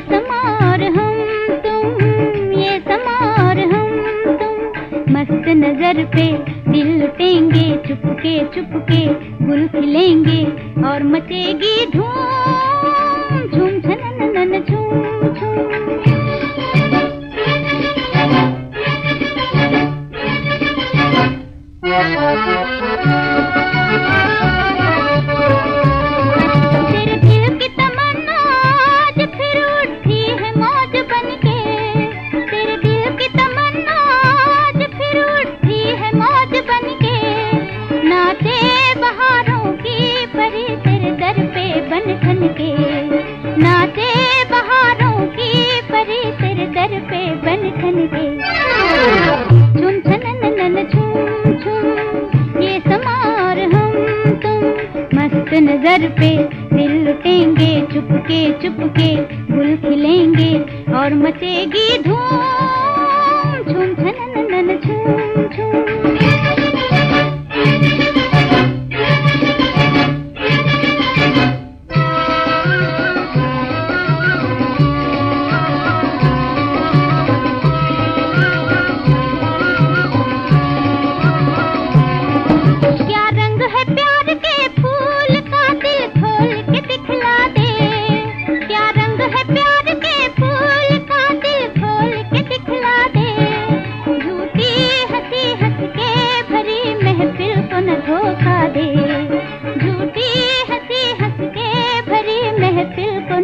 समार हम तुम, ये समार हम तुम। मस्त नज़र पे दिल लुटेंगे, चुपके चुपके, गुल खिलेंगे और मचेगी धूम। नाचे बहारों की परी तेरे दर पे बन खन के। झुम छन झुम झूम ये समार हम तुम मस्त नज़र पे। दिल लुटेंगे, चुपके चुपके, गुल खिलेंगे और मचेगी धूम।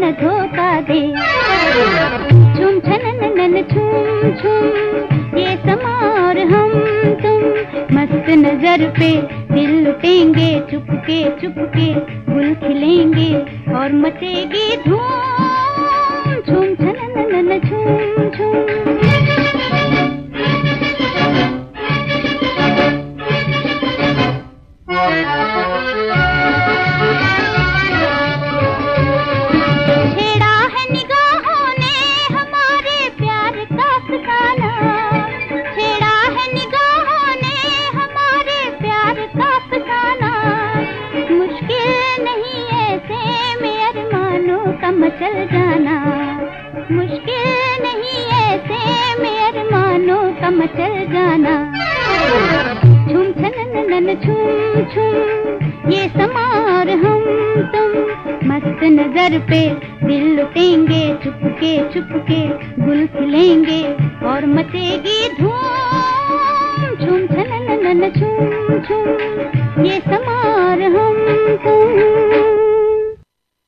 न धोखा दे। झुम छन नन झूम झूम ये समार हम तुम। मस्त नज़र पे दिल लुटेंगे, चुपके चुपके गुल खिलेंगे और मचेगी धूम मचल जाना। मुश्किल नहीं ऐसे में मानो का मचल जाना। झूम छन छूम छूम ये समार हम तुम। मस्त नज़र पे दिल लुटेंगे, चुपके चुपके गुल खिलेंगे, और मचेगी धूम। झूम छन नन छूम छूम ये